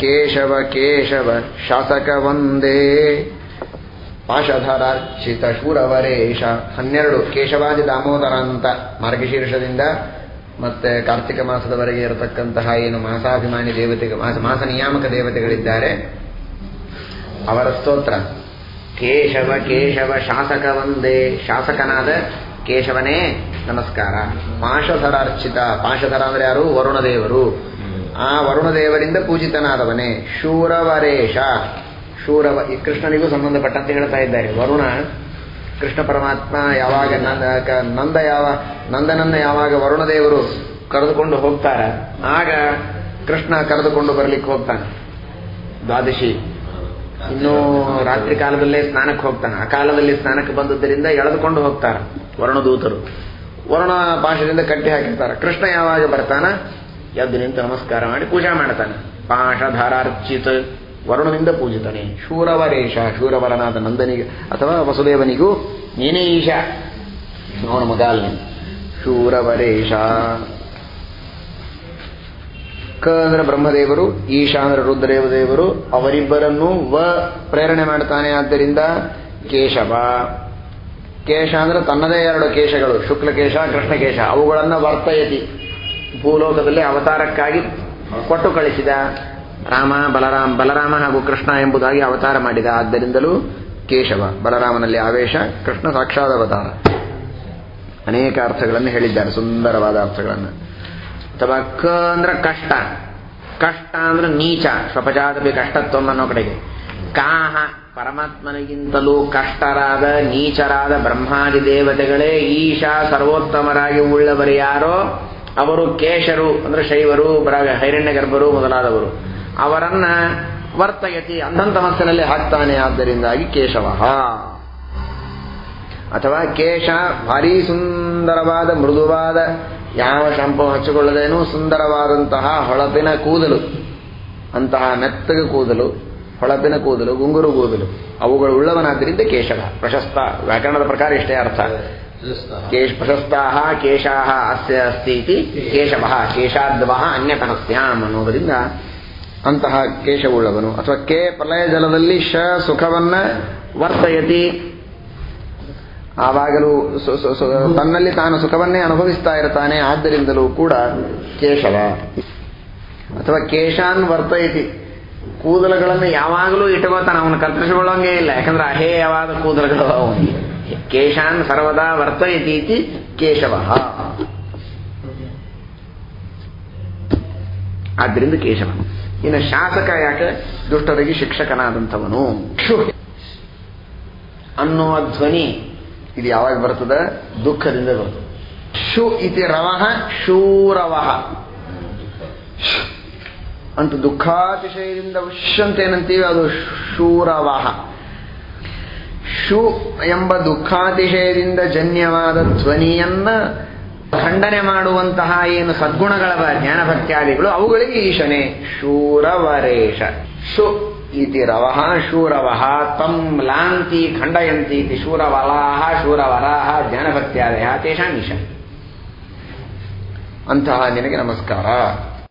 ಕೇಶವ ಕೇಶವ ಶಾಸಕ ವಂದೇ. ಪಾಶಧರಾರ್ಚಿತ ಶೂರವರೇಶ. ಹನ್ನೆರಡು, ಕೇಶವಾದಿ ದಾಮೋದರ ಅಂತ ಮಾರ್ಗಶೀರ್ಷದಿಂದ ಮತ್ತೆ ಕಾರ್ತಿಕ ಮಾಸದವರೆಗೆ ಇರತಕ್ಕಂತಹ ಏನು ಮಾಸಾಭಿಮಾನಿ ದೇವತೆ ಮಾಸ ಮಾಸ ನಿಯಾಮಕ ದೇವತೆಗಳಿದ್ದಾರೆ. ಅವರ ಸ್ತೋತ್ರ, ಕೇಶವ ಕೇಶವ ಶಾಸಕ ವಂದೇ. ಶಾಸಕನಾದ ಕೇಶವನೇ ನಮಸ್ಕಾರ. ಪಾಶಧರಾರ್ಚಿತ, ಪಾಶಧರ ಅಂದ್ರೆ ಯಾರು? ವರುಣದೇವರು. ಆ ವರುಣದೇವರಿಂದ ಪೂಜಿತನಾದವನೇ ಶೂರವರೇಶ. ಶೂರವ, ಈ ಕೃಷ್ಣನಿಗೂ ಸಂಬಂಧಪಟ್ಟಂತೆ ಹೇಳ್ತಾ ಇದ್ದಾರೆ. ವರುಣ, ಕೃಷ್ಣ ಪರಮಾತ್ಮ ಯಾವಾಗ ನಂದ ಯಾವ, ನಂದನನ್ನ ಯಾವಾಗ ವರುಣದೇವರು ಕರೆದುಕೊಂಡು ಹೋಗ್ತಾರ, ಆಗ ಕೃಷ್ಣ ಕರೆದುಕೊಂಡು ಬರ್ಲಿಕ್ಕೆ ಹೋಗ್ತಾನೆ. ದ್ವಾದಶಿ. ಇನ್ನೂ ರಾತ್ರಿ ಕಾಲದಲ್ಲೇ ಸ್ನಾನಕ್ಕೆ ಹೋಗ್ತಾನೆ. ಆ ಕಾಲದಲ್ಲಿ ಸ್ನಾನಕ್ಕೆ ಬಂದದ್ದರಿಂದ ಎಳೆದುಕೊಂಡು ಹೋಗ್ತಾರ ವರುಣದೂತರು. ವರುಣ ಭಾಷೆಯಿಂದ ಕಟ್ಟಿ ಹಾಕಿರ್ತಾರ. ಕೃಷ್ಣ ಯಾವಾಗ ಬರ್ತಾನ? ಎದ್ದು ನಿಂತು ನಮಸ್ಕಾರ ಮಾಡಿ ಪೂಜಾ ಮಾಡ್ತಾನೆ. ಪಾಶಧಾರಾರ್ಚಿತ ವರುಣನಿಂದ ಪೂಜಿತಾನೆ. ಶೂರವರೇಶ, ಶೂರವರನಾದ ನಂದನಿಗೆ ಅಥವಾ ವಸುದೇವನಿಗೂ ನೀನೇ ಈಶ. ಅವನ ಮಗ ಶೂರವರೇಶ. ಕ ಅಂದ್ರೆ ಬ್ರಹ್ಮದೇವರು ಈಶ ಅಂದ್ರೆ ರುದ್ರದೇವದೇವರು ಅವರಿಬ್ಬರನ್ನು ವ ಪ್ರೇರಣೆ ಮಾಡ್ತಾನೆ. ಆದ್ದರಿಂದ ಕೇಶವ. ಕೇಶ ಅಂದ್ರೆ ತನ್ನದೇ ಎರಡು ಕೇಶಗಳು, ಶುಕ್ಲಕೇಶ, ಕೃಷ್ಣಕೇಶ. ಅವುಗಳನ್ನು ವರ್ತಯತಿ. ಭೂಲೋಕದಲ್ಲಿ ಅವತಾರಕ್ಕಾಗಿ ಕೊಟ್ಟು ಕಳಿಸಿದ ರಾಮ, ಬಲರಾಮ ಬಲರಾಮ ಹಾಗೂ ಕೃಷ್ಣ ಎಂಬುದಾಗಿ ಅವತಾರ ಮಾಡಿದ. ಆದ್ದರಿಂದಲೂ ಕೇಶವ, ಬಲರಾಮನಲ್ಲಿ ಆವೇಶ, ಕೃಷ್ಣ ಸಾಕ್ಷಾತ್ ಅವತಾರ. ಅನೇಕ ಅರ್ಥಗಳನ್ನು ಹೇಳಿದ್ದಾರೆ, ಸುಂದರವಾದ ಅರ್ಥಗಳನ್ನು. ಅಥವಾ ಕ ಅಂದ್ರೆ ಕಷ್ಟ. ಕಷ್ಟ ಅಂದ್ರೆ ನೀಚ, ಸ್ವಪಜಾತಪಿ ಕಷ್ಟತ್ವ ಅನ್ನೋ ಕಡೆಗೆ. ಕಾಹ, ಪರಮಾತ್ಮನಿಗಿಂತಲೂ ಕಷ್ಟರಾದ, ನೀಚರಾದ ಬ್ರಹ್ಮಾದಿ ದೇವತೆಗಳೇ ಈಶಾ ಸರ್ವೋತ್ತಮರಾಗಿ ಉಳ್ಳವರು ಯಾರೋ ಅವರು ಕೇಶರು, ಅಂದ್ರೆ ಶೈವರು ಬರಾಗ ಹೈರಣ್ಯ ಗರ್ಭರು ಮೊದಲಾದವರು. ಅವರನ್ನ ವರ್ತಯತಿ ಅಂಧಂತಮಸ್ಸಿನಲ್ಲಿ ಹಾಕ್ತಾನೆ, ಆದ್ದರಿಂದಾಗಿ ಕೇಶವ ಅಥವಾ ಕೇಶ ಭಾರಿ ಸುಂದರವಾದ, ಮೃದುವಾದ, ಯಾವ ಶಾಂಪು ಹಚ್ಚಿಕೊಳ್ಳದೇನು ಸುಂದರವಾದಂತಹ ಹೊಳಪಿನ ಕೂದಲು, ಅಂತಹ ಮೆತ್ತಗ ಕೂದಲು, ಹೊಳಪಿನ ಕೂದಲು, ಗುಂಗುರು ಕೂದಲು, ಅವುಗಳು ಉಳ್ಳವನಾದ್ದರಿಂದ ಕೇಶವ, ಪ್ರಶಸ್ತ, ವ್ಯಾಕರಣದ ಪ್ರಕಾರ ಇಷ್ಟೇ ಅರ್ಥ. ಕೇಶ ಪ್ರಶಸ್ತಾ ಕೇಶಾ ಅಸ್ಯ ಅಸ್ತಿ ಇತಿ ಕೇಶವ ಕೇಶಾದ್ವ ಅನ್ಯತನಸ್ಯಾಂ ಅನ್ನೋದರಿಂದ ಅಂತಹ ಕೇಶವುಳ್ಳವನು ಅಥವಾ ಕೆ ಪ್ರಲಯ ಜಲದಲ್ಲಿ ಶ ಸುಖವನ್ನ ವರ್ತಯತಿ ಆವಾಗಲೂ ತನ್ನಲ್ಲಿ ತಾನು ಸುಖವನ್ನೇ ಅನುಭವಿಸ್ತಾ ಇರ್ತಾನೆ, ಆದ್ದರಿಂದಲೂ ಕೂಡ ಕೇಶವ, ಅಥವಾ ಕೇಶಾನ್ ವರ್ತಯತಿ. ಕೂದಲುಗಳನ್ನು ಯಾವಾಗಲೂ ಇಟ್ಕೋತಾನೆ ಅವನು ಕತ್ತರಿಸಿಕೊಳ್ಳೋಂಗೇ ಇಲ್ಲ, ಯಾಕಂದ್ರೆ ಅಹೇಯವಾದ ಕೂದಲುಗಳು ಅವನಿಗೆ. ಕೇಶಾನ್ ಸರ್ವದಾ ವರ್ತಯತಿ ಕೇಶವ ಆದ್ದರಿಂದ ಕೇಶವ ಇನ್ನು ಶಾಸಕ ಯಾಕೆ ದುಷ್ಟರಿಗೆ ಶಿಕ್ಷಕನಾದಂಥವನು ಕ್ಷು। ಅನ್ನುವ ಧ್ವನಿ ಇದು ಯಾವಾಗ ಬರ್ತದ? ದುಃಖದಿಂದ ಬರ್ತದೆ। ಶು ಇತಿ ರವಃ ಶೂರವಃ ಅಂತ ದುಃಖಾತಿಶಯದಿಂದ ಉಶ್ ಏನಂತೀವಿ ಅದು ಶೂರವಃ ಶು ಎಂಬ ದುಃಖಾತಿಶಯದಿಂದ ಜನ್ಯವಾದ ಧ್ವನಿಯನ್ನ ಖಂಡನೆ ಮಾಡುವಂತಹ ಏನು ಸದ್ಗುಣಗಳ ಜ್ಞಾನಭಕ್ತ್ಯಾದಿಗಳು, ಅವುಗಳಿಗೆ ಈಶನೇ ಶೂರವರೇಶ. ಶು ಇತಿ ರವಃ ಶೂರವಹ, ತಂ ಲಾಂತಿ ಖಂಡಯಂತಿ ಇತಿ ಶೂರವಲಾಹ, ಶೂರವರಾಹ, ಜ್ಞಾನಭಕ್ತ್ಯಾದಯ, ತೇಷಾಂ ಈಶ ಅಂತಹ ನಿನಗೆ ನಮಸ್ಕಾರ.